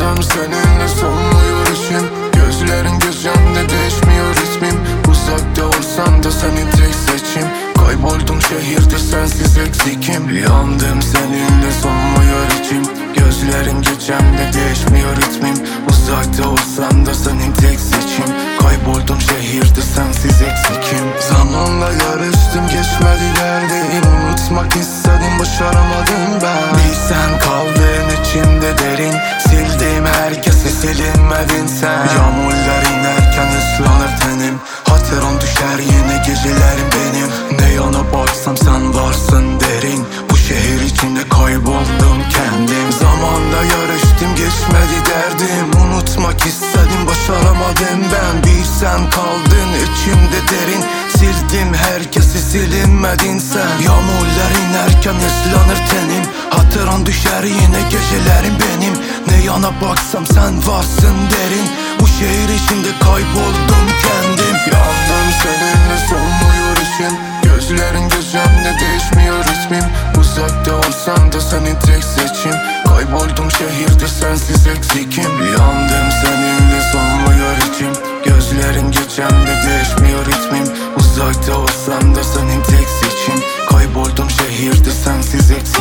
Yandım seninle solmuyor içim Gözlerin gözümde değişmiyor ismim. Uzakta olsam da seni tek seçim. Kayboldum şehirde sensiz eksikim. Yandım seninle solmuyor içim. Gözlerin gecemde değişmiyor ritmim. Uzakta olsam da senin tek seçim. Kayboldum şehirde sensiz eksikim. Zamanla yarıştım geçmedi derdim Unutmak istedim başaramadım ben. Bir sen kaldın içimde derin Sildim herkesi silinmedin sen. Yağmurlar inerken ıslanır tenim. Hatıran düşer yine gecelerim benim. Ne yana baksam sen varsın derin. Bu şehir içinde kayboldum kendim. Zamanla yarıştım geçmedi derdim. Unutmak istedim başaramadım ben. Bir sen kaldın içimde derin. Sildim herkesi silinmedin sen. Yağmurlar inerken ıslanır tenim. Hatıran düşer yine gecelerim benim Arkana baksam sen varsın derin. Bu şehir içinde kayboldum kendim. Yandım seninle solmuyor işim. Gözlerin gözümde değişmiyor ismim. Uzakta olsam da seni tek seçim. Kayboldum şehirde sensiz eksikim. Yandım seninle son solmuyor içim Gözlerin geçemde değişmiyor ritmim Uzakta olsam da senin tek seçim. Kayboldum şehirde sensiz eksikim.